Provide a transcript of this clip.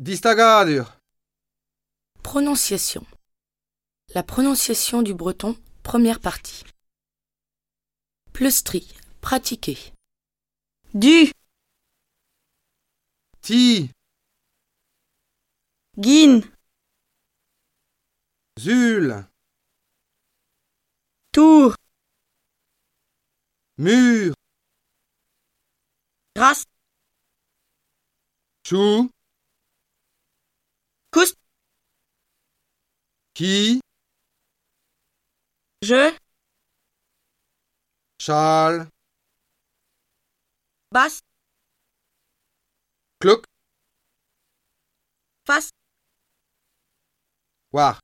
Distagadur. Prononciation. La prononciation du breton, première partie. Pleustri, pratiquer. Du, Ti. Guin, Zul. Tour, Mur. Grasse, Chou. Coust, Qui. Je, Châle. Basse, Cloc. Face, War.